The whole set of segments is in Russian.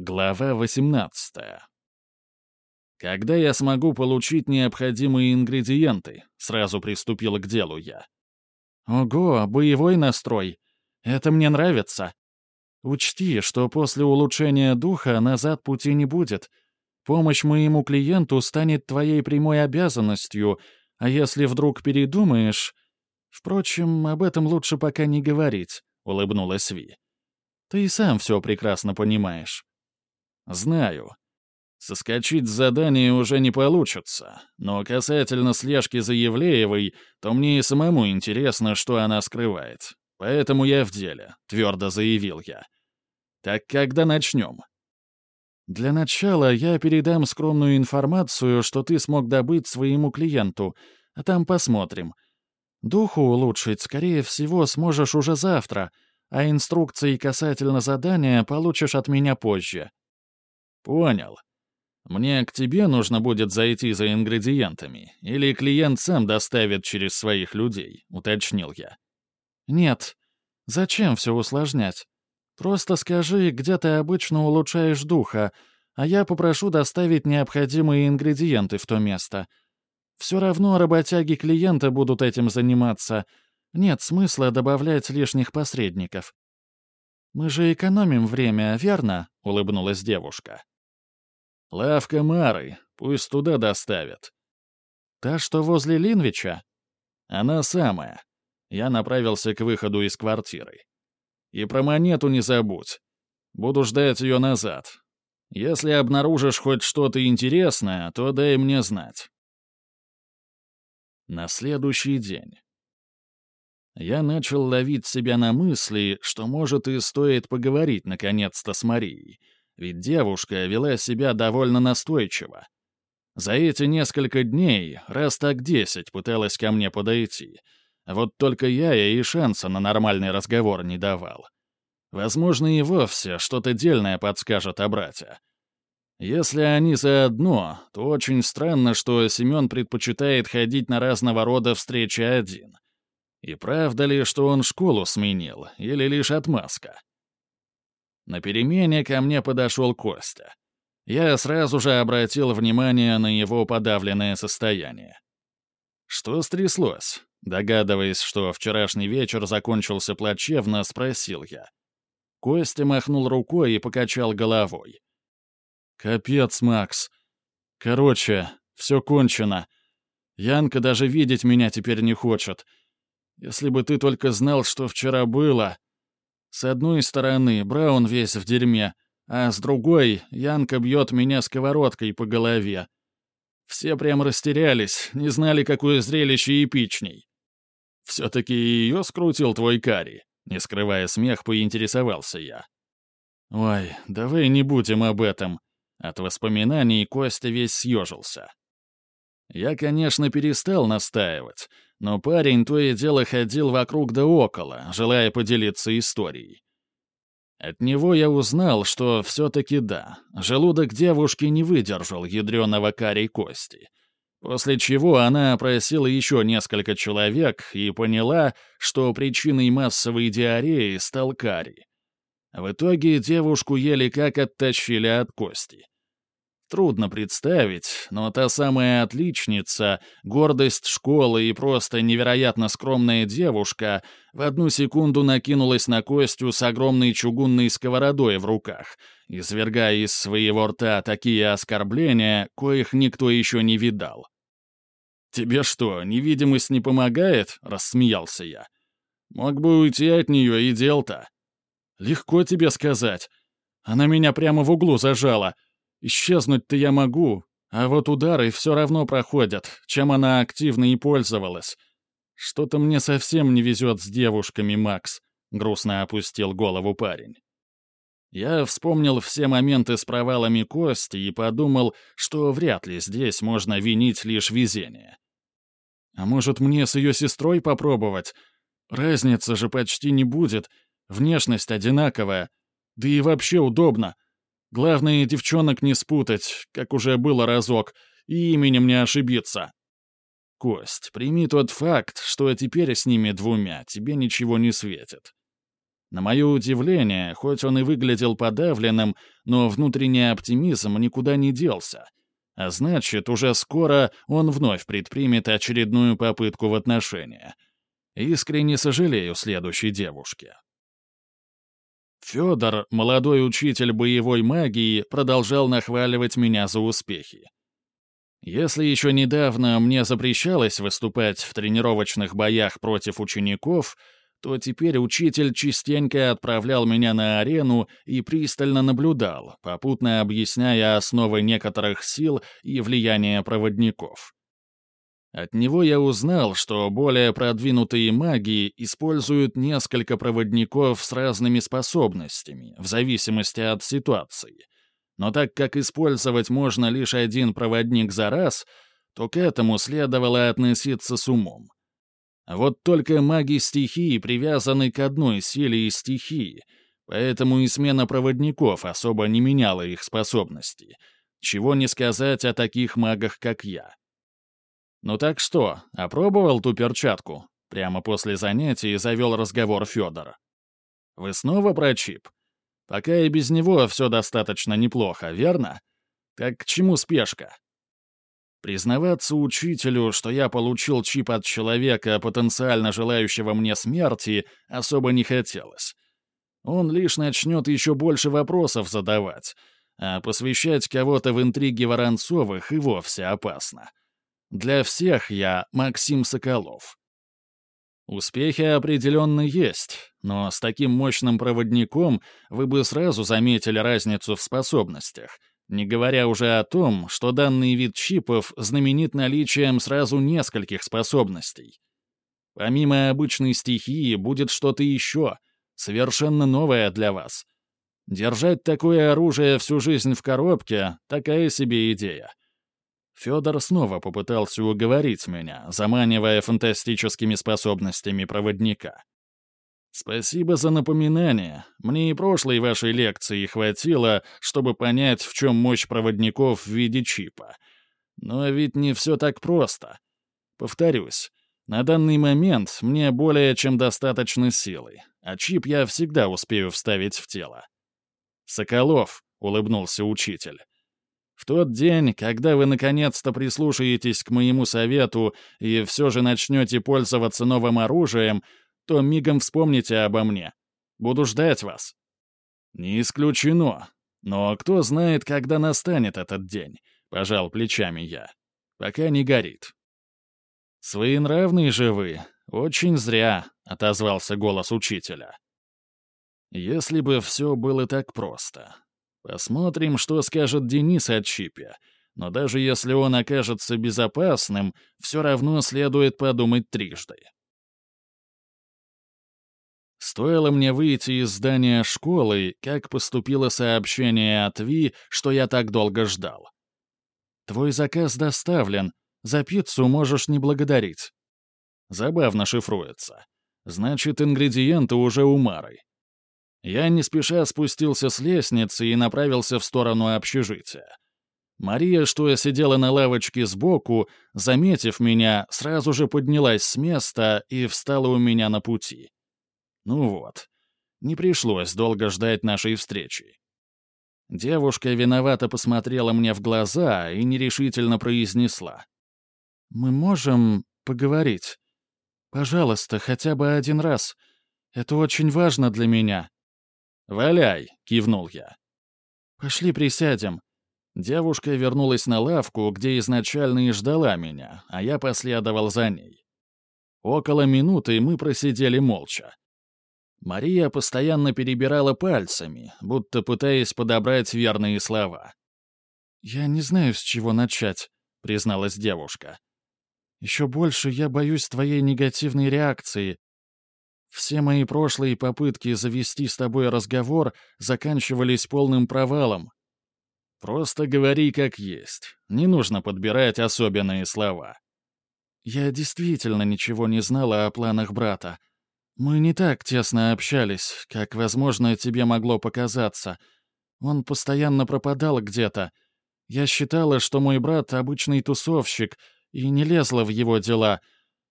Глава 18. Когда я смогу получить необходимые ингредиенты, сразу приступил к делу я. Ого, боевой настрой. Это мне нравится. Учти, что после улучшения духа назад пути не будет. Помощь моему клиенту станет твоей прямой обязанностью, а если вдруг передумаешь... Впрочем, об этом лучше пока не говорить, — улыбнулась Ви. Ты и сам все прекрасно понимаешь. Знаю. Соскочить с задания уже не получится, но касательно слежки за Евлеевой, то мне и самому интересно, что она скрывает. Поэтому я в деле, твердо заявил я. Так когда начнем? Для начала я передам скромную информацию, что ты смог добыть своему клиенту, а там посмотрим. Духу улучшить, скорее всего, сможешь уже завтра, а инструкции касательно задания получишь от меня позже. «Понял. Мне к тебе нужно будет зайти за ингредиентами, или клиент сам доставит через своих людей», — уточнил я. «Нет. Зачем все усложнять? Просто скажи, где ты обычно улучшаешь духа, а я попрошу доставить необходимые ингредиенты в то место. Все равно работяги клиента будут этим заниматься. Нет смысла добавлять лишних посредников». «Мы же экономим время, верно?» — улыбнулась девушка. «Лавка Мары. Пусть туда доставят». «Та, что возле Линвича?» «Она самая». Я направился к выходу из квартиры. «И про монету не забудь. Буду ждать ее назад. Если обнаружишь хоть что-то интересное, то дай мне знать». На следующий день. Я начал ловить себя на мысли, что, может, и стоит поговорить наконец-то с Марией, ведь девушка вела себя довольно настойчиво. За эти несколько дней раз так десять пыталась ко мне подойти. Вот только я ей шанса на нормальный разговор не давал. Возможно, и вовсе что-то дельное подскажет о брате. Если они заодно, то очень странно, что Семен предпочитает ходить на разного рода встречи один. И правда ли, что он школу сменил, или лишь отмазка? На перемене ко мне подошел Костя. Я сразу же обратил внимание на его подавленное состояние. Что стряслось? Догадываясь, что вчерашний вечер закончился плачевно, спросил я. Костя махнул рукой и покачал головой. «Капец, Макс. Короче, все кончено. Янка даже видеть меня теперь не хочет. Если бы ты только знал, что вчера было...» С одной стороны, Браун весь в дерьме, а с другой Янка бьет меня сковородкой по голове. Все прям растерялись, не знали, какое зрелище эпичней. «Все-таки ее скрутил твой Кари», — не скрывая смех, поинтересовался я. «Ой, давай не будем об этом». От воспоминаний Костя весь съежился. Я, конечно, перестал настаивать, но парень то и дело ходил вокруг да около, желая поделиться историей. От него я узнал, что все-таки да, желудок девушки не выдержал ядреного карей кости. После чего она опросила еще несколько человек и поняла, что причиной массовой диареи стал карий. В итоге девушку еле как оттащили от кости. Трудно представить, но та самая отличница, гордость школы и просто невероятно скромная девушка в одну секунду накинулась на Костю с огромной чугунной сковородой в руках, извергая из своего рта такие оскорбления, коих никто еще не видал. «Тебе что, невидимость не помогает?» — рассмеялся я. «Мог бы уйти от нее и дел-то». «Легко тебе сказать. Она меня прямо в углу зажала». Исчезнуть-то я могу, а вот удары все равно проходят, чем она активно и пользовалась. Что-то мне совсем не везет с девушками, Макс», — грустно опустил голову парень. Я вспомнил все моменты с провалами Кости и подумал, что вряд ли здесь можно винить лишь везение. А может, мне с ее сестрой попробовать? Разницы же почти не будет, внешность одинаковая, да и вообще удобно. Главное, девчонок не спутать, как уже было разок, и именем не ошибиться. Кость, прими тот факт, что теперь с ними двумя тебе ничего не светит. На мое удивление, хоть он и выглядел подавленным, но внутренний оптимизм никуда не делся. А значит, уже скоро он вновь предпримет очередную попытку в отношения. Искренне сожалею следующей девушке. Федор, молодой учитель боевой магии, продолжал нахваливать меня за успехи. Если еще недавно мне запрещалось выступать в тренировочных боях против учеников, то теперь учитель частенько отправлял меня на арену и пристально наблюдал, попутно объясняя основы некоторых сил и влияния проводников. От него я узнал, что более продвинутые маги используют несколько проводников с разными способностями, в зависимости от ситуации. Но так как использовать можно лишь один проводник за раз, то к этому следовало относиться с умом. Вот только маги стихии привязаны к одной силе и стихии, поэтому и смена проводников особо не меняла их способности. Чего не сказать о таких магах, как я. «Ну так что, опробовал ту перчатку?» Прямо после занятий завел разговор Федор. «Вы снова про чип? Пока и без него все достаточно неплохо, верно? Так к чему спешка?» Признаваться учителю, что я получил чип от человека, потенциально желающего мне смерти, особо не хотелось. Он лишь начнет еще больше вопросов задавать, а посвящать кого-то в интриги Воронцовых и вовсе опасно. Для всех я Максим Соколов. Успехи определенно есть, но с таким мощным проводником вы бы сразу заметили разницу в способностях — не говоря уже о том, что данный вид чипов знаменит наличием сразу нескольких способностей. Помимо обычной стихии будет что-то еще, совершенно новое для вас. Держать такое оружие всю жизнь в коробке — такая себе идея. Федор снова попытался уговорить меня, заманивая фантастическими способностями проводника. «Спасибо за напоминание. Мне и прошлой вашей лекции хватило, чтобы понять, в чем мощь проводников в виде чипа. Но ведь не все так просто. Повторюсь, на данный момент мне более чем достаточно силы, а чип я всегда успею вставить в тело». «Соколов», — улыбнулся учитель. В тот день, когда вы наконец-то прислушаетесь к моему совету и все же начнете пользоваться новым оружием, то мигом вспомните обо мне. Буду ждать вас». «Не исключено. Но кто знает, когда настанет этот день?» — пожал плечами я. «Пока не горит». «Своенравные же вы. Очень зря», — отозвался голос учителя. «Если бы все было так просто. Посмотрим, что скажет Денис о чипе. Но даже если он окажется безопасным, все равно следует подумать трижды. Стоило мне выйти из здания школы, как поступило сообщение от Ви, что я так долго ждал. «Твой заказ доставлен. За пиццу можешь не благодарить». Забавно шифруется. Значит, ингредиенты уже у Мары. Я не спеша спустился с лестницы и направился в сторону общежития. Мария, что я сидела на лавочке сбоку, заметив меня, сразу же поднялась с места и встала у меня на пути. Ну вот, не пришлось долго ждать нашей встречи. Девушка виновато посмотрела мне в глаза и нерешительно произнесла. «Мы можем поговорить? Пожалуйста, хотя бы один раз. Это очень важно для меня». «Валяй!» — кивнул я. «Пошли присядем». Девушка вернулась на лавку, где изначально и ждала меня, а я последовал за ней. Около минуты мы просидели молча. Мария постоянно перебирала пальцами, будто пытаясь подобрать верные слова. «Я не знаю, с чего начать», — призналась девушка. «Еще больше я боюсь твоей негативной реакции. Все мои прошлые попытки завести с тобой разговор заканчивались полным провалом. Просто говори как есть. Не нужно подбирать особенные слова». «Я действительно ничего не знала о планах брата», мы не так тесно общались, как, возможно, тебе могло показаться. Он постоянно пропадал где-то. Я считала, что мой брат — обычный тусовщик, и не лезла в его дела.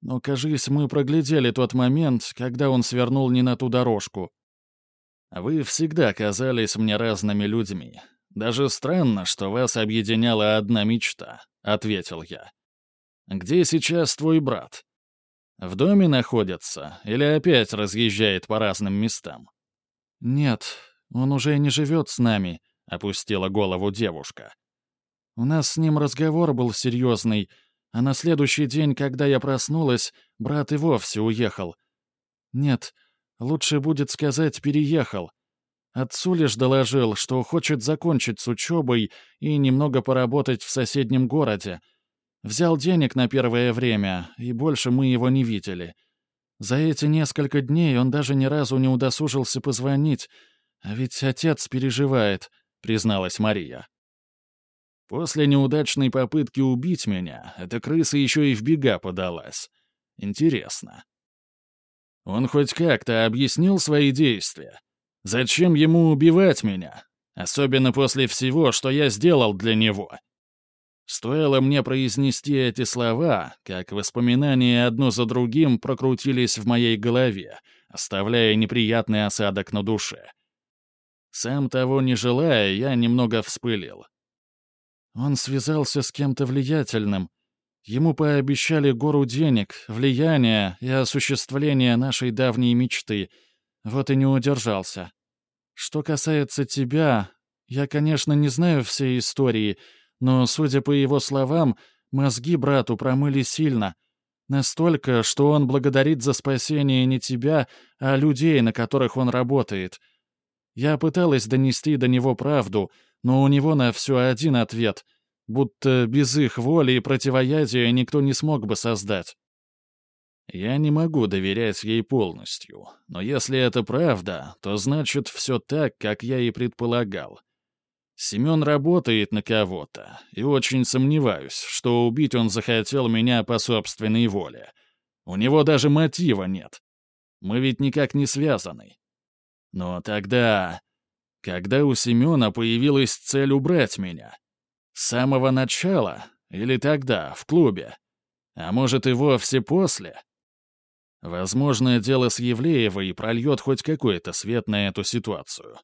Но, кажись, мы проглядели тот момент, когда он свернул не на ту дорожку. Вы всегда казались мне разными людьми. Даже странно, что вас объединяла одна мечта», — ответил я. «Где сейчас твой брат? В доме находится или опять разъезжает по разным местам?» «Нет, он уже не живет с нами», — опустила голову девушка. «У нас с ним разговор был серьезный, а на следующий день, когда я проснулась, брат и вовсе уехал. Нет, лучше будет сказать «переехал». Отцу лишь доложил, что хочет закончить с учебой и немного поработать в соседнем городе. Взял денег на первое время, и больше мы его не видели. За эти несколько дней он даже ни разу не удосужился позвонить, а ведь отец переживает, призналась Мария. После неудачной попытки убить меня, эта крыса еще и в бега подалась. Интересно. Он хоть как-то объяснил свои действия? Зачем ему убивать меня? Особенно после всего, что я сделал для него. Стоило мне произнести эти слова, как воспоминания одно за другим прокрутились в моей голове, оставляя неприятный осадок на душе. Сам того не желая, я немного вспылил. Он связался с кем-то влиятельным. Ему пообещали гору денег, влияния и осуществления нашей давней мечты — вот и не удержался. Что касается тебя, я, конечно, не знаю всей истории, но, судя по его словам, мозги брату промыли сильно. Настолько, что он благодарит за спасение не тебя, а людей, на которых он работает. Я пыталась донести до него правду, но у него на все один ответ, будто без их воли и противоядия никто не смог бы создать. Я не могу доверять ей полностью, но если это правда, то значит все так, как я и предполагал. Семен работает на кого-то, и очень сомневаюсь, что убить он захотел меня по собственной воле. У него даже мотива нет. Мы ведь никак не связаны. Но тогда... Когда у Семена появилась цель убрать меня? С самого начала? Или тогда, в клубе? А может, и вовсе после? Возможно, дело с Евлеевой прольет хоть какой-то свет на эту ситуацию.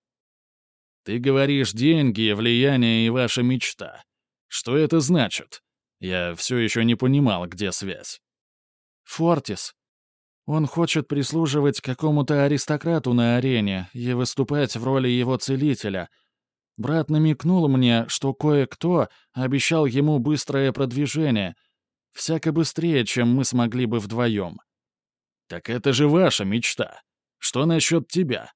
Ты говоришь деньги, влияние и ваша мечта. Что это значит? Я все еще не понимал, где связь. Фортис. Он хочет прислуживать какому-то аристократу на арене и выступать в роли его целителя. Брат намекнул мне, что кое-кто обещал ему быстрое продвижение, всяко быстрее, чем мы смогли бы вдвоем. «Так это же ваша мечта. Что насчет тебя?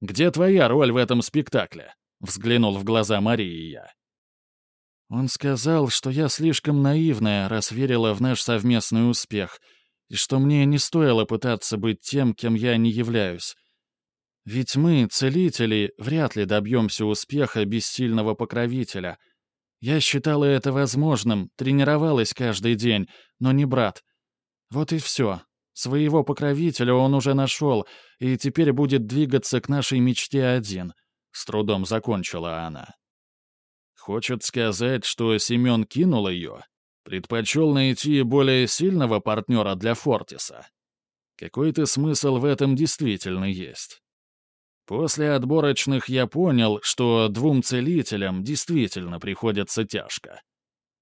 Где твоя роль в этом спектакле?» — взглянул в глаза Марии я. Он сказал, что я слишком наивная, раз верила в наш совместный успех, и что мне не стоило пытаться быть тем, кем я не являюсь. Ведь мы, целители, вряд ли добьемся успеха без сильного покровителя. Я считала это возможным, тренировалась каждый день, но не брат. Вот и все. Своего покровителя он уже нашел, и теперь будет двигаться к нашей мечте один. С трудом закончила она. Хочет сказать, что Семен кинул ее? Предпочел найти более сильного партнера для Фортиса? Какой-то смысл в этом действительно есть. После отборочных я понял, что двум целителям действительно приходится тяжко.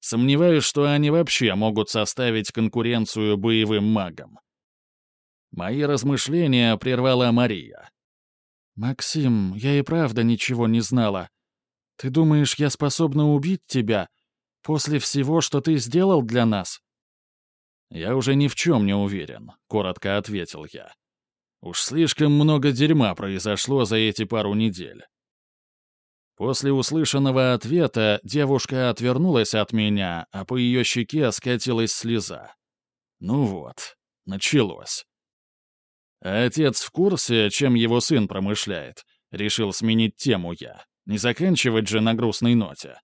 Сомневаюсь, что они вообще могут составить конкуренцию боевым магам. Мои размышления прервала Мария. «Максим, я и правда ничего не знала. Ты думаешь, я способна убить тебя? После всего, что ты сделал для нас?» «Я уже ни в чем не уверен», — коротко ответил я. «Уж слишком много дерьма произошло за эти пару недель». После услышанного ответа девушка отвернулась от меня, а по ее щеке скатилась слеза. Ну вот, началось. А отец в курсе, чем его сын промышляет? Решил сменить тему я. Не заканчивать же на грустной ноте.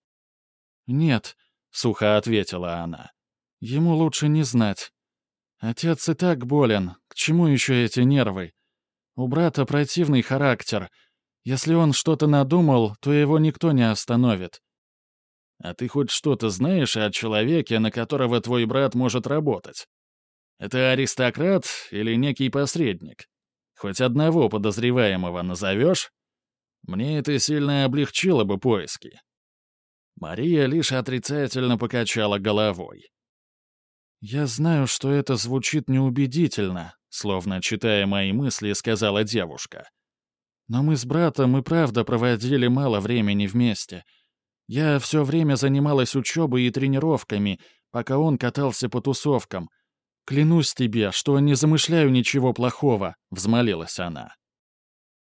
«Нет», — сухо ответила она. «Ему лучше не знать. Отец и так болен. К чему еще эти нервы? У брата противный характер. Если он что-то надумал, то его никто не остановит». «А ты хоть что-то знаешь о человеке, на которого твой брат может работать?» Это аристократ или некий посредник? Хоть одного подозреваемого назовешь?» Мне это сильно облегчило бы поиски. Мария лишь отрицательно покачала головой. «Я знаю, что это звучит неубедительно», словно читая мои мысли, сказала девушка. «Но мы с братом и правда проводили мало времени вместе. Я все время занималась учебой и тренировками, пока он катался по тусовкам. Клянусь тебе, что не замышляю ничего плохого», — взмолилась она.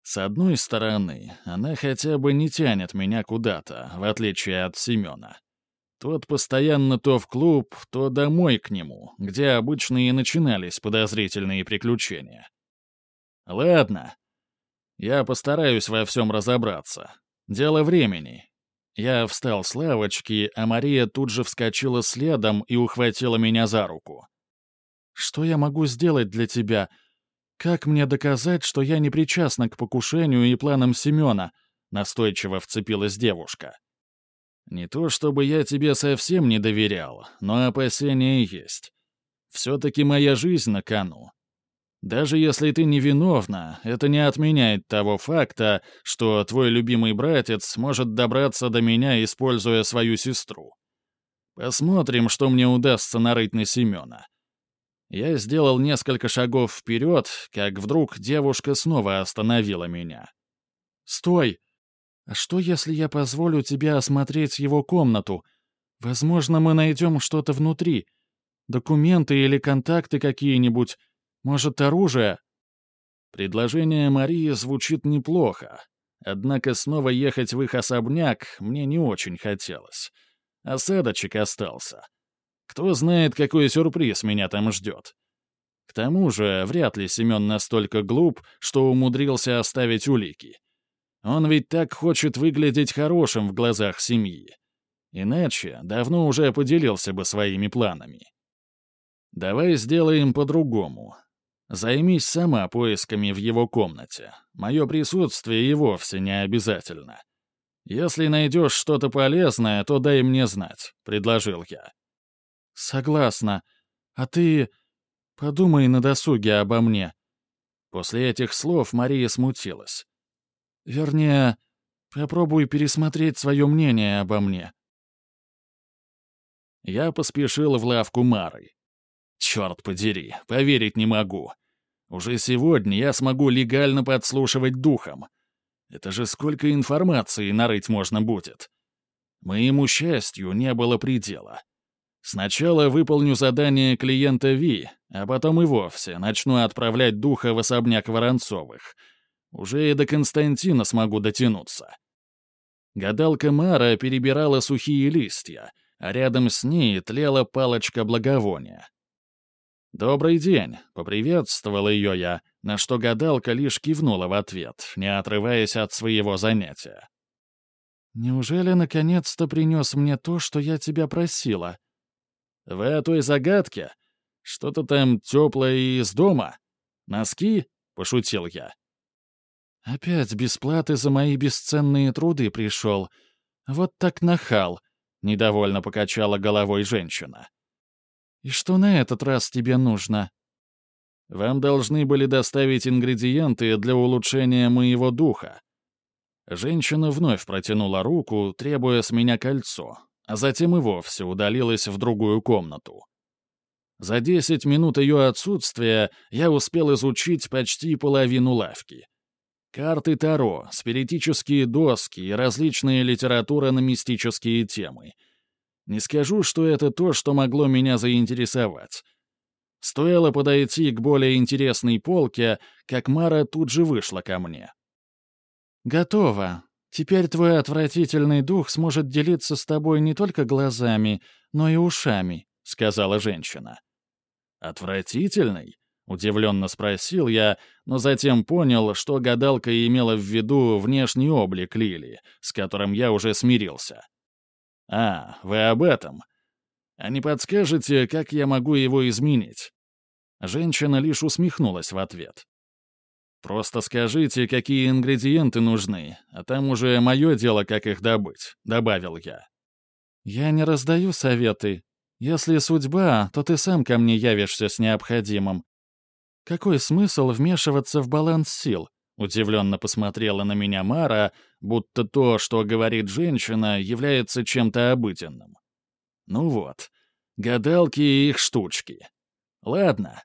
С одной стороны, она хотя бы не тянет меня куда-то, в отличие от Семена. Тот постоянно то в клуб, то домой к нему, где обычно и начинались подозрительные приключения. Ладно, я постараюсь во всем разобраться. Дело времени. Я встал с лавочки, а Мария тут же вскочила следом и ухватила меня за руку. «Что я могу сделать для тебя?» «Как мне доказать, что я не причастна к покушению и планам Семена?» — настойчиво вцепилась девушка. «Не то чтобы я тебе совсем не доверял, но опасения есть. Все-таки моя жизнь на кону. Даже если ты невиновна, это не отменяет того факта, что твой любимый братец может добраться до меня, используя свою сестру. Посмотрим, что мне удастся нарыть на Семена. Я сделал несколько шагов вперед, как вдруг девушка снова остановила меня. «Стой! А что, если я позволю тебе осмотреть его комнату? Возможно, мы найдем что-то внутри. Документы или контакты какие-нибудь. Может, оружие?» Предложение Марии звучит неплохо. Однако снова ехать в их особняк мне не очень хотелось. Осадочек остался. Кто знает, какой сюрприз меня там ждет. К тому же, вряд ли Семен настолько глуп, что умудрился оставить улики. Он ведь так хочет выглядеть хорошим в глазах семьи. Иначе давно уже поделился бы своими планами. Давай сделаем по-другому. Займись сама поисками в его комнате. Мое присутствие и вовсе не обязательно. Если найдешь что-то полезное, то дай мне знать», — предложил я. «Согласна. А ты подумай на досуге обо мне». После этих слов Мария смутилась. «Вернее, попробуй пересмотреть свое мнение обо мне». Я поспешил в лавку Мары. Черт подери, поверить не могу. Уже сегодня я смогу легально подслушивать духом. Это же сколько информации нарыть можно будет. Моему счастью не было предела. Сначала выполню задание клиента Ви, а потом и вовсе начну отправлять духа в особняк Воронцовых. Уже и до Константина смогу дотянуться. Гадалка Мара перебирала сухие листья, а рядом с ней тлела палочка благовония. «Добрый день», — поприветствовал ее я, на что гадалка лишь кивнула в ответ, не отрываясь от своего занятия. «Неужели наконец-то принес мне то, что я тебя просила?» «Вы о той загадке? Что-то там теплое из дома? Носки?» — пошутил я. «Опять бесплаты за мои бесценные труды пришел. Вот так нахал», — недовольно покачала головой женщина. «И что на этот раз тебе нужно?» «Вам должны были доставить ингредиенты для улучшения моего духа». Женщина вновь протянула руку, требуя с меня кольцо, а затем и вовсе удалилась в другую комнату. За десять минут ее отсутствия я успел изучить почти половину лавки. Карты Таро, спиритические доски и различная литература на мистические темы. Не скажу, что это то, что могло меня заинтересовать. Стоило подойти к более интересной полке, как Мара тут же вышла ко мне. «Готово», Теперь твой отвратительный дух сможет делиться с тобой не только глазами, но и ушами», — сказала женщина. «Отвратительный?» — удивленно спросил я, но затем понял, что гадалка имела в виду внешний облик Лили, с которым я уже смирился. «А, вы об этом? А не подскажете, как я могу его изменить?» Женщина лишь усмехнулась в ответ. Просто скажите, какие ингредиенты нужны, а там уже мое дело, как их добыть», — добавил я. «Я не раздаю советы. Если судьба, то ты сам ко мне явишься с необходимым. Какой смысл вмешиваться в баланс сил?» Удивленно посмотрела на меня Мара, будто то, что говорит женщина, является чем-то обыденным. Ну вот, гадалки и их штучки. Ладно,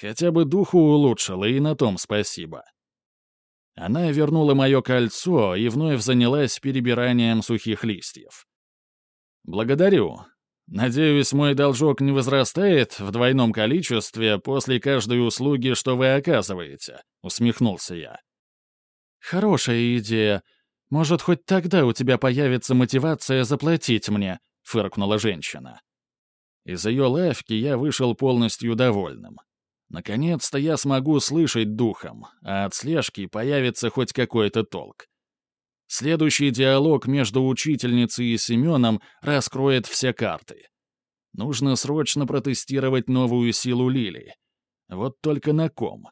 хотя бы духу улучшила, и на том спасибо. Она вернула мое кольцо и вновь занялась перебиранием сухих листьев. «Благодарю. Надеюсь, мой должок не возрастает в двойном количестве после каждой услуги, что вы оказываете», — усмехнулся я. «Хорошая идея. Может, хоть тогда у тебя появится мотивация заплатить мне», — фыркнула женщина. Из ее лавки я вышел полностью довольным. Наконец-то я смогу слышать духом, а от слежки появится хоть какой-то толк. Следующий диалог между учительницей и Семеном раскроет все карты. Нужно срочно протестировать новую силу Лили. Вот только на ком?